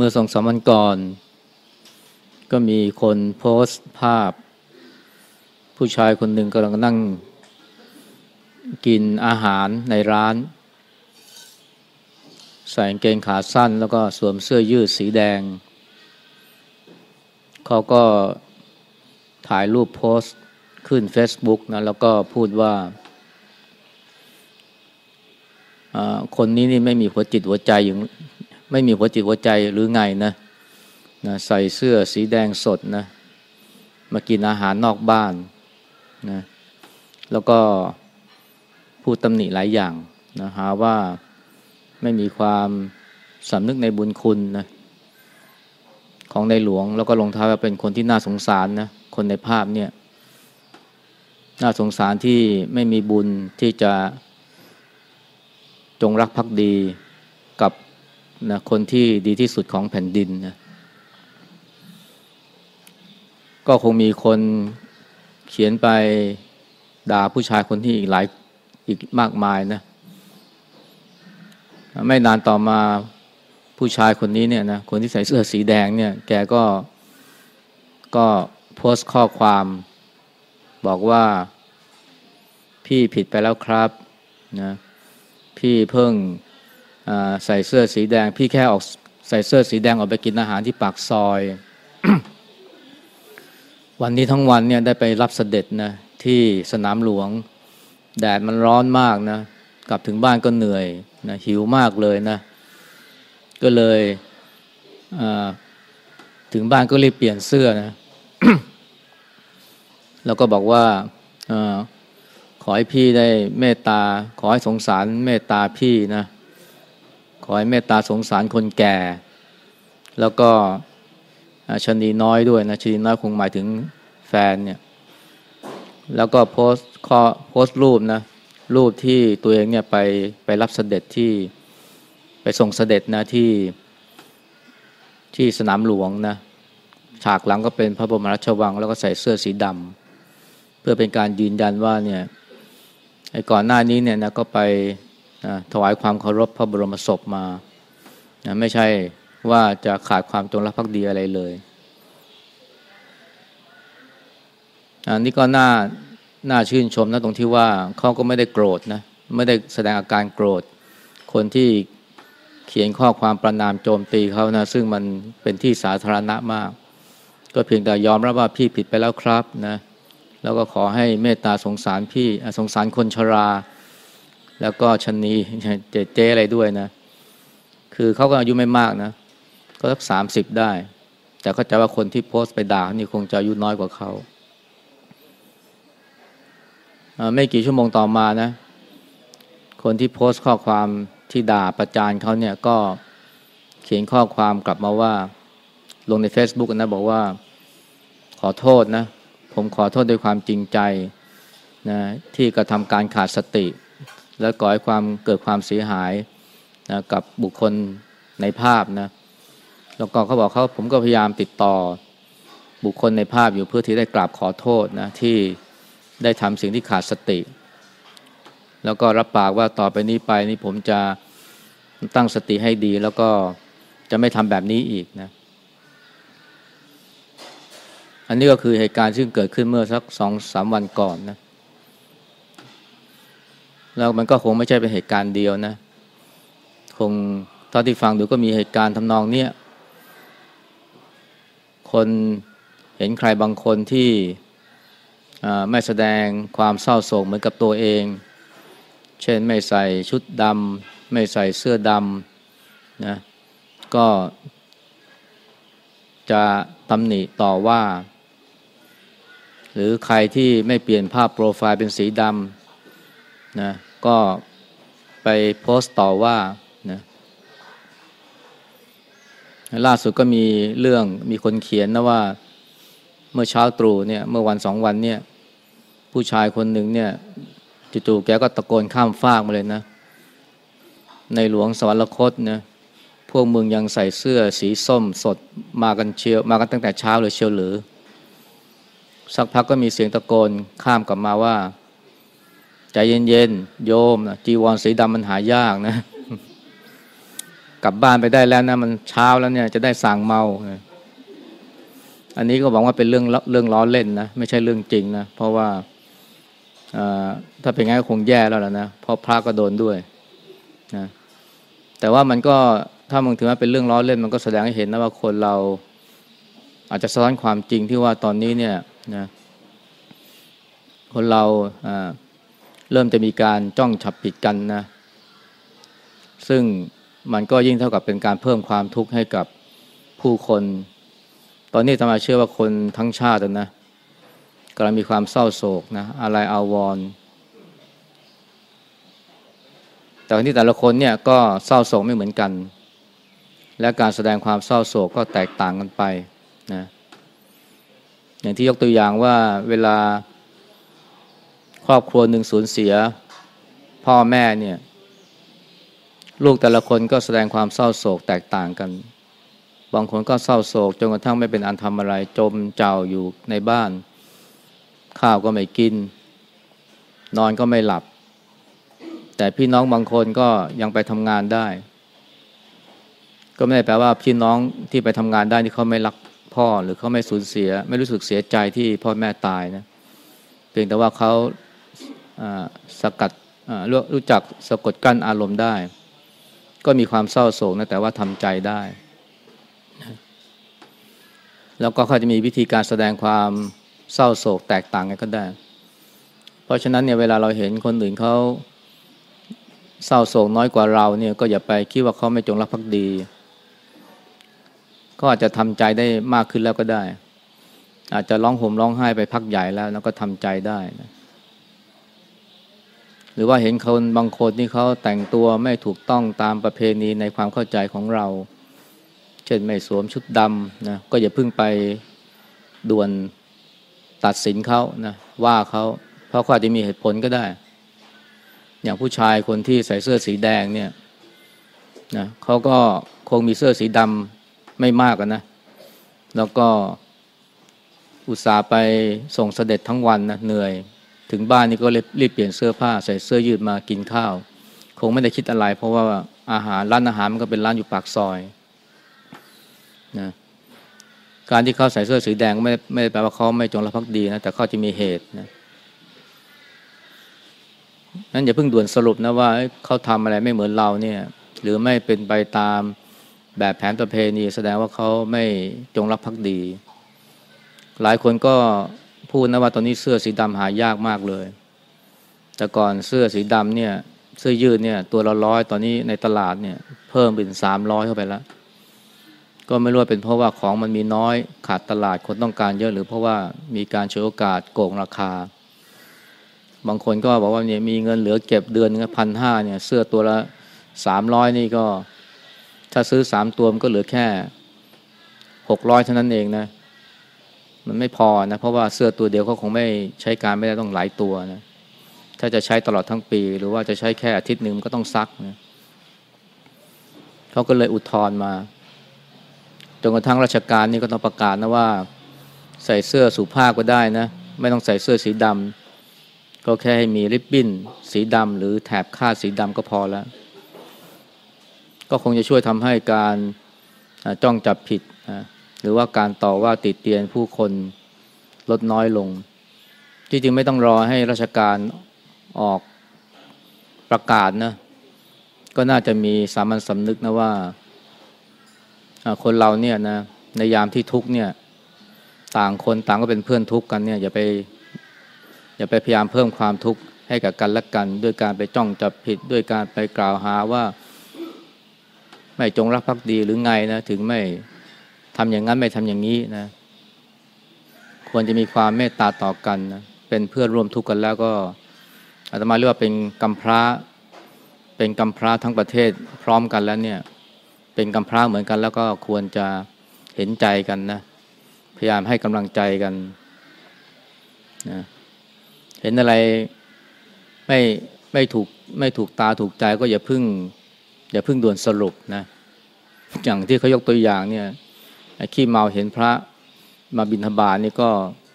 เมื่อสองสามวันก่อน ก็มีคนโพสต์ภาพ ผู้ชายคนหนึ่งกำลังนั่ง กินอาหารในร้าน ใส่กางเกงขาสั้นแล้วก็สวมเสื้อยืดสีแดง เขาก็ถ่ายรูปโพสต์ขึ้น Facebook นะแล้วก็พูดว่า คนนี้นี่ไม่มีหัวจิตหัวใจอย่าง ไม่มีหัวจิตหัวใจหรือไงนะนะใส่เสื้อสีแดงสดนะมากินอาหารนอกบ้านนะแล้วก็พูดตำหนิหลายอย่างนะหาว่าไม่มีความสำนึกในบุญคุณนะของในหลวงแล้วก็ลงท้ายว่าเป็นคนที่น่าสงสารนะคนในภาพเนี่ยน่าสงสารที่ไม่มีบุญที่จะจงรักภักดี นะคนที่ดีที่สุดของแผ่นดินนะก็คงมีคนเขียนไปด่าผู้ชายคนที่อีกหลายอีกมากมายนะไม่นานต่อมาผู้ชายคนนี้เนี่ยนะคนที่ใส่เสื้อสีแดงเนี่ย แกก็ก็โพสต์ข้อความ บอกว่าพี่ผิดไปแล้วครับนะพี่เพิ่ง ใส่เสื้อสีแดง พี่แค่ออกใส่เสื้อสีแดงออกไปกินอาหารที่ปากซอย วันนี้ทั้งวันเนี่ยได้ไปรับเสด็จนะที่สนามหลวง แดดมันร้อนมากนะ กลับถึงบ้านก็เหนื่อยนะหิวมากเลยนะ ก็เลยถึงบ้านก็รีบเปลี่ยนเสื้อนะแล้วก็บอกว่าอขอให้พี่ได้เมตตา ขอให้สงสารเมตตาพี่นะ ขอให้เมตตาสงสารคนแก่ แล้วก็ชนีน้อยด้วยนะชนีน้อยคงหมายถึงแฟนเนี่ยแล้วก็โพสข้อโพสรูปนะรูปที่ตัวเองเนี่ยไปไปรับเสด็จที่ไปส่งเสด็จนะที่ที่สนามหลวงนะฉากหลังก็เป็นพระบรมราชวัง แล้วก็ใส่เสื้อสีดำเพื่อเป็นการยืนยันว่าเนี่ยไอ้ก่อนหน้านี้เนี่ยนะก็ไป ถวายความเคารพพระบรมศพมานะไม่ใช่ว่าจะขาดความจงรักภักดีอะไรเลยอันนี้ก็น่าน่าชื่นชมนะตรงที่ว่าเขาก็ไม่ได้โกรธนะไม่ได้แสดงอาการโกรธ คนที่เขียนข้อความประนามโจมตีเขานะซึ่งมันเป็นที่สาธารณะมาก ก็เพียงแต่ยอมรับว่าพี่ผิดไปแล้วครับนะแล้วก็ขอให้เมตตาสงสารพี่สงสารคนชรา แล้วก็ชนีเจเจอะไรด้วยนะ คือเขาก็อายุไม่มากนะ ก็สักสามสิบได้ แต่เข้าใจว่าคนที่โพสต์ไปด่านี่คงจะอายุน้อยกว่าเขา ไม่กี่ชั่วโมงต่อมานะ คนที่โพสต์ข้อความที่ด่าประจานเขาเนี่ยก็เขียนข้อความกลับมาว่า ลงใน Facebook นะ บอกว่าขอโทษนะ ผมขอโทษด้วยความจริงใจนะที่กระทำการขาดสติ และก่อให้ความเกิดความเสียหายนะกับบุคคลในภาพนะแล้วก็เขาบอกเขาผมก็พยายามติดต่อบุคคลในภาพอยู่เพื่อที่ได้กราบขอโทษนะที่ได้ทำสิ่งที่ขาดสติ แล้วก็รับปากว่าต่อไปนี้ไปนี่ผมจะตั้งสติให้ดีแล้วก็จะไม่ทำแบบนี้อีกนะ อันนี้ก็คือเหตุการณ์ซึ่งเกิดขึ้นเมื่อสักสองสามวันก่อนนะ แล้วมันก็คงไม่ใช่เป็นเหตุการณ์เดียวนะ คงตอนที่ฟังดูก็มีเหตุการณ์ทำนองเนี้ยคนเห็นใครบางคนที่ไม่แสดงความเศร้าโศกเหมือนกับตัวเอง เช่นไม่ใส่ชุดดำไม่ใส่เสื้อดำนะก็จะตำหนิต่อว่า หรือใครที่ไม่เปลี่ยนภาพโปรไฟล์เป็นสีดำนะ ก็ไปโพสต์ต่อว่านะล่าสุดก็มีเรื่องมีคนเขียนนะว่าเมื่อเช้าตรู่เนี่ยเมื่อวันสองวันเนี่ย ผู้ชายคนหนึ่งเนี่ยจู่ๆแกก็ตะโกนข้ามฟากมาเลยนะ ในหลวงสวรรคตนะพวกมึงยังใส่เสื้อสีส้มสดมากันเชียวมากันตั้งแต่เช้าเลยเชียวหรือ สักพักก็มีเสียงตะโกนข้ามกลับมาว่า ใจเย็นๆโยมนะจีวรสีดำมันหายากนะ กลับบ้านไปได้แล้วนะ มันเช้าแล้วเนี่ย จะได้สั่งเมา อันนี้ก็บอกว่าเป็นเรื่องเรื่องล้อเล่นนะ ไม่ใช่เรื่องจริงนะ เพราะว่าถ้าเป็นงั้นก็คงแย่แล้วล่ะนะเพราะพระก็โดนด้วยนะแต่ว่ามันก็ถ้ามึงถือว่าเป็นเรื่องล้อเล่น มันก็แสดงให้เห็นนะว่าคนเราอาจจะซ้อนความจริงที่ว่าตอนนี้เนี่ยนะคนเราอ่า เริ่มจะมีการจ้องฉับผิดกันนะ ซึ่งมันก็ยิ่งเท่ากับเป็นการเพิ่มความทุกข์ให้กับผู้คน ตอนนี้ธรรมาเชื่อว่าคนทั้งชาตินะกำลังมีความเศร้าโศกนะอะไรอาวรณ์แต่ที่แต่ละคนเนี่ยก็เศร้าโศกไม่เหมือนกัน และการแสดงความเศร้าโศกก็แตกต่างกันไปนะอย่างที่ยกตัวอย่างว่าเวลา ครอบครัวหนึ่งสูญเสีย พ่อแม่เนี่ย ลูกแต่ละคนก็แสดงความเศร้าโศกแตกต่างกัน บางคนก็เศร้าโศกจนกระทั่งไม่เป็นอันทำอะไร จมเจ้าอยู่ในบ้าน ข้าวก็ไม่กิน นอนก็ไม่หลับ แต่พี่น้องบางคนก็ยังไปทำงานได้ ก็ไม่ได้แปลว่าพี่น้องที่ไปทำงานได้ที่เขาไม่รักพ่อหรือเขาไม่สูญเสีย ไม่รู้สึกเสียใจที่พ่อแม่ตายนะเพียงแต่ว่าเขา สกัดรู้จักสะกดกั้นอารมณ์ได้ ก็มีความเศร้าโศกนะแต่ว่าทำใจได้ แล้วก็เขาจะมีวิธีการแสดงความเศร้าโศกแตกต่างกันก็ได้ เพราะฉะนั้นเนี่ยเวลาเราเห็นคนอื่นเขาเศร้าโศกน้อยกว่าเราเนี่ยก็อย่าไปคิดว่าเขาไม่จงรักภักดีก็อาจจะทำใจได้มากขึ้นแล้วก็ได้ อาจจะร้องห่มร้องไห้ไปพักใหญ่แล้วแล้วก็ทำใจได้นะ รือว่าเห็นคนบางคนที่เขาแต่งตัวไม่ถูกต้องตามประเพณีในความเข้าใจของเรา เช่นไม่สวมชุดดำนะก็อย่าเพิ่งไปด่วนตัดสินเขานะว่าเขาเพราะเขาอาจจะมีเหตุผลก็ได้ อย่างผู้ชายคนที่ใส่เสื้อสีแดงเนี่ยนะเขาก็คงมีเสื้อสีดำไม่มากนะ แล้วก็อุตส่าห์ไปส่งเสด็จทั้งวันนะเหนื่อย ถึงบ้านนี่ก็รีบเปลี่ยนเสื้อผ้าใส่เสื้อยืดมากินข้าว คงไม่ได้คิดอะไร เพราะว่าอาหารร้านอาหารมันก็เป็นร้านอยู่ปากซอยนะการที่เขาใส่เสื้อสีแดงไม่ไม่ได้แปลว่าเขาไม่จงรักภักดีนะแต่เขาจะมีเหตุนะนั้นอย่าเพิ่งด่วนสรุปนะว่าเขาทำอะไรไม่เหมือนเราเนี่ย หรือไม่เป็นไปตามแบบแผนประเพณี แสดงว่าเขาไม่จงรักภักดี หลายคนก็ พูดนะว่าตอนนี้เสื้อสีดำหายากมากเลย แต่ก่อนเสื้อสีดำเนี่ย เสื้อยืดเนี่ย ตัวละร้อยตอนนี้ในตลาดเนี่ย เพิ่มเป็นสามร้อยเข้าไปแล้ว ก็ไม่รู้เป็นเพราะว่าของมันมีน้อยขาดตลาดคนต้องการเยอะหรือเพราะว่ามีการฉวยโอกาสโกงราคา บางคนก็บอกว่าเนี่ยมีเงินเหลือเก็บเดือนพันห้าเนี่ย เสื้อตัวละสามร้อยนี่ก็ ถ้าซื้อสามตัวมันก็เหลือแค่หกร้อยเท่านั้นเองนะ มันไม่พอนะเพราะว่าเสื้อตัวเดียวเขาคงไม่ใช้การไม่ได้ต้องหลายตัวนะถ้าจะใช้ตลอดทั้งปี หรือว่าจะใช้แค่อาทิตย์หนึ่งก็ต้องซักนะเขาก็เลยอุทธรมาจนกระทั่งราชการนี่ก็ต้องประกาศนะว่า ใส่เสื้อสุภาพก็ได้นะ ไม่ต้องใส่เสื้อสีดำก็แค่ให้มีริบบิ้น สีดำหรือแถบคาดสีดำก็พอแล้ว ก็คงจะช่วยทำให้การจ้องจับผิด หรือว่าการต่อว่าติดเตียนผู้คนลดน้อยลงจริงๆไม่ต้องรอให้ราชการออกประกาศนะก็น่าจะมีสามัญสำนึกนะว่าคนเราเนี่ยนะในยามที่ทุกเนี่ยต่างคนต่างก็เป็นเพื่อนทุกกันเนี่ยอย่าไปอย่าไปพยายามเพิ่มความทุกข์ให้กับกันและกัน ด้วยการไปจ้องจับผิดด้วยการไปกล่าวหาว่า ไม่จงรักภักดีหรือไงนะถึงไม่ ทำอย่างนั้นไม่ทำอย่างนี้นะ ควรจะมีความเมตตาต่อกันนะเป็นเพื่อนร่วมทุกข์กันแล้วก็อาตมาเรียกว่าเป็นกำพร้าเป็นกำพร้าทั้งประเทศพร้อมกันแล้วเนี่ย เป็นกำพร้าเหมือนกัน แล้วก็ควรจะเห็นใจกันนะพยายามให้กำลังใจกันนะเห็นอะไรไม่ไม่ถูกไม่ถูกตาถูกใจก็อย่าพึ่ง อย่าพึ่งด่วนสรุปนะ อย่างที่เขายกตัวอย่างเนี่ย ขี้เมาเห็นพระมาบิณฑบาตนี่ก็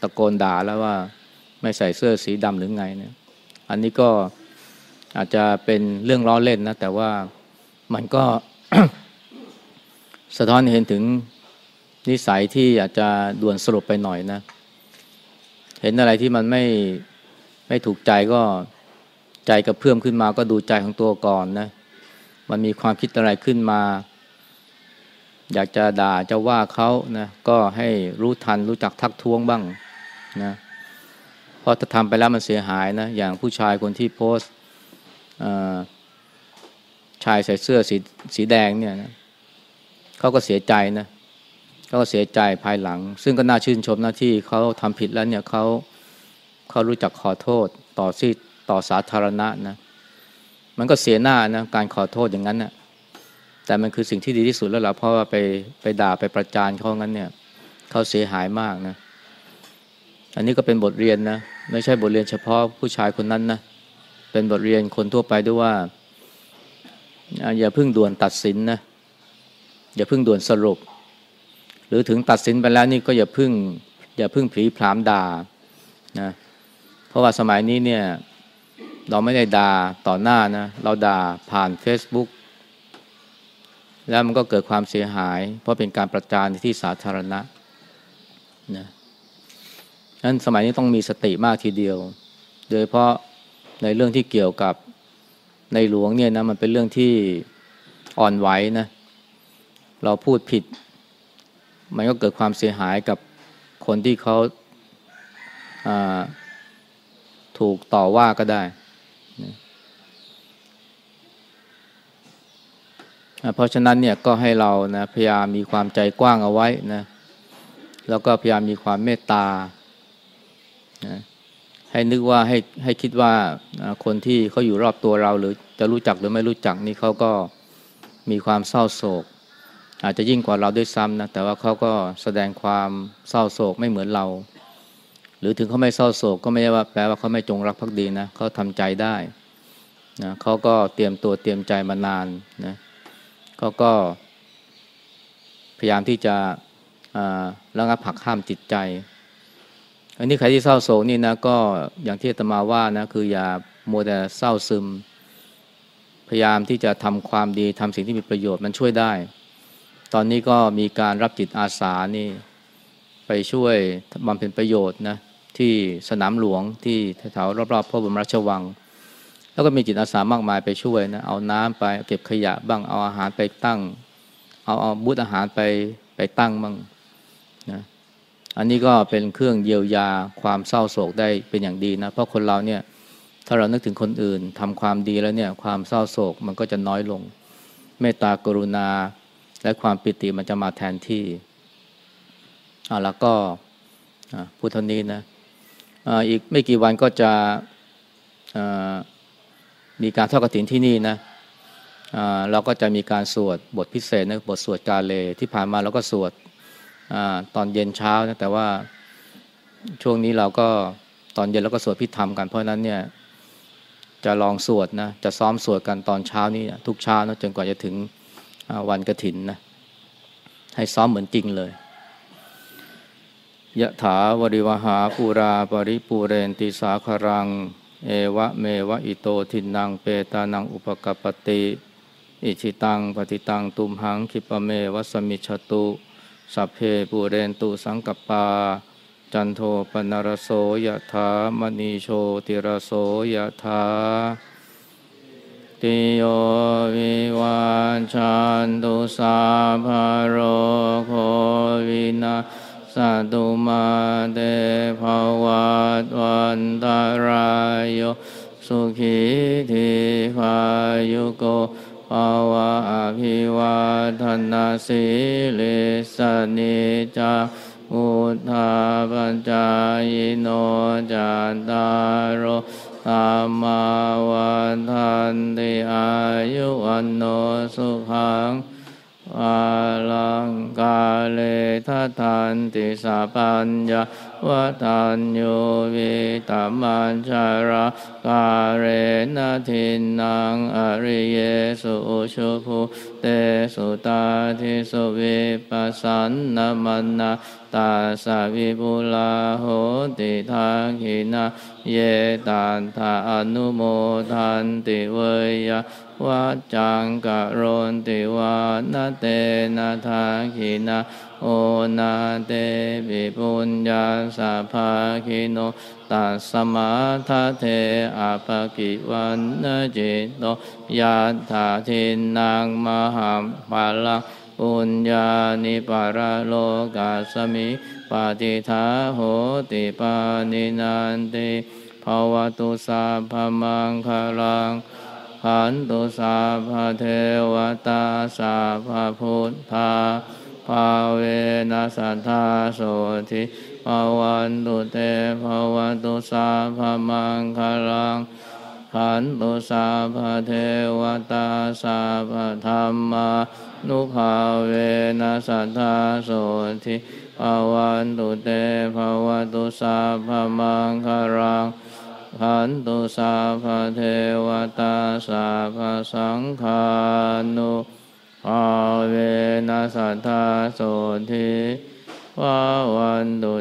ตะโกนด่าแล้วว่าไม่ใส่เสื้อสีดำหรือไงเนี่ย อันนี้ก็อาจจะเป็นเรื่องล้อเล่นนะ แต่ว่ามันก็สะท้อนเห็นถึงนิสัยที่อาจจะด่วนสรุปไปหน่อยนะ เห็นอะไรที่มันไม่ไม่ถูกใจก็ใจกระเพื่อมขึ้นมาก็ดูใจของตัวก่อนนะ มันมีความคิดอะไรขึ้นมา อยากจะด่าจะว่าเขานะก็ให้รู้ทันรู้จักทักท้วงบ้างนะเพราะถ้าทำไปแล้วมันเสียหายนะอย่างผู้ชายคนที่โพสต์ชายใส่เสื้อสีสีแดงเนี่ยนะเขาก็เสียใจนะเขาก็เสียใจภายหลัง ซึ่งก็น่าชื่นชมนะที่เขาทำผิดแล้วเนี่ยเขาเขารู้จักขอโทษต่อซีต่อสาธารณะนะมันก็เสียหน้านะการขอโทษอย่างนั้นนะ แต่มันคือสิ่งที่ดีที่สุดแล้วล่ะเพราะว่าไปไปด่าไปประจานเขางั้นเนี่ยเขาเสียหายมากนะ อันนี้ก็เป็นบทเรียนนะ ไม่ใช่บทเรียนเฉพาะผู้ชายคนนั้นนะ เป็นบทเรียนคนทั่วไปด้วยว่า อย่าเพิ่งด่วนตัดสินนะ อย่าเพิ่งด่วนสรุป หรือถึงตัดสินไปแล้วนี่ก็อย่าเพิ่ง อย่าเพิ่งผีพรามด่านะ เพราะว่าสมัยนี้เนี่ย เราไม่ได้ด่าต่อหน้านะ เราด่าผ่าน Facebook แล้วมันก็เกิดความเสียหาย เพราะเป็นการประจานที่สาธารณะนะนั้นสมัยนี้ต้องมีสติมากทีเดียว โดยเพราะในเรื่องที่เกี่ยวกับในหลวงเนี่ยนะมันเป็นเรื่องที่อ่อนไหวนะเราพูดผิด มันก็เกิดความเสียหายกับคนที่เขาถูกต่อว่าก็ได้ เพราะฉะนั้นเนี่ยก็ให้เรานะพยายามมีความใจกว้างเอาไว้นะแล้วก็พยายามมีความเมตตานะให้นึกว่าให้ให้คิดว่าคนที่เขาอยู่รอบตัวเราหรือจะรู้จักหรือไม่รู้จักนี่เขาก็มีความเศร้าโศก อาจจะยิ่งกว่าเราด้วยซ้ำนะแต่ว่าเขาก็แสดงความเศร้าโศกไม่เหมือนเรา หรือถึงเขาไม่เศร้าโศกก็ไม่ได้ว่าแปลว่าเขาไม่จงรักภักดีนะเขาทำใจได้นะเขาก็เตรียมตัวเตรียมใจมานานนะเขาก็ พยายามที่จะระงับผักห้ามจิตใจ อันนี้ใครที่เศร้าโศกนี่นะก็อย่างที่ตมาว่านะคืออย่าโมแต่เศร้าซึม พยายามที่จะทำความดีทำสิ่งที่มีประโยชน์มันช่วยได้ ตอนนี้ก็มีการรับจิตอาสานี่ไปช่วยบำเพ็ญประโยชน์นะที่สนามหลวงที่แถวรอบๆพระบรมราชวัง แล้วก็มีจิตอาสามากมายไปช่วยนะเอาน้ำไปเก็บขยะบ้างเอาอาหารไปตั้ง เอาเอาบูธอาหารไปไปตั้งบ้างนะอันนี้ก็เป็นเครื่องเยียวยาความเศร้าโศกได้เป็นอย่างดีนะเพราะคนเราเนี่ยถ้าเรานึกถึงคนอื่นทำความดีแล้วเนี่ยความเศร้าโศกมันก็จะน้อยลง เมตตากรุณา และความปิติมันจะมาแทนที่อ่าแล้วก็พุทธนี้นะอีกไม่กี่วันก็จะอ่า มีการทอดกระถินที่นี่นะเราก็จะมีการสวดบทพิเศษนะบทสวดกาเลที่ผ่านมาเราก็สวดอตอนเย็นเช้านะแต่ว่าช่วงนี้เราก็ตอนเย็นเราก็สวดพิธรรมกันเพราะนั้นเนี่ยจะลองสวดนะจะซ้อมสวดกันตอนเช้านี้ทุกเช้านะจนกว่าจะถึงวันกระถินนะให้ซ้อมเหมือนจริงเลยยะถา วาริวหาปูราปริปูเรนติสาครัง เอวะเมวะอิโตทินนังเปตานังอุปกัปปติ อิจฉิตังปัตถิตังตุมหัง ขิปปเมวะ สมิชฌตุ สัพเพปูเรนตุสังกัปปา จันโทปัณณรโสยะถามณิ โชติรโสยะถาติโยวิวันชันตุสาภโรโควินา สัตุมาเตภวัตวันตารายโยสุขีทีพายุโกภาวะอภิวาทนาสิลิสนิจามุทาปัญจายโนจัตตารโอธรรมาวันทันติอายุวันโนสุขัง อาลังกาเลทัทันติสาปัญญาวัฏัญโยวิตามันชารากาเรนทินังอริเยสุชุภูเตสุตาทิสุวิปัสสันนมันนาตาสาวิบุลาโหติทาคินาเยตันทาอนุโมทันติเวย วัจจังกะโรนติวานเตนะทาคินาโอนาเตปิปุญญาสัพาคิโนตัสมาทาเทอาภกิวันนจิตโตยัตถาทินังมหัมปาลังปุญญานิปารโลกาสมิปฏิทาโหติปานินันติภาวตุสาพมังคลัง ขันตุสาพเทวตาสาพพุทธาภาเวนัสัทธาโสทิภาวันตุเตภาวนตุสาพมังคลังขันตุสาพเทวตาสาพธรรมานุภาเวนัสัทธาโสทิภาวันตุเตภาวนตุสาพมังคลัง ขันตุสาภเทวตาสาภสังขานุอาเวนัสัทธาโสทิวาวันตุ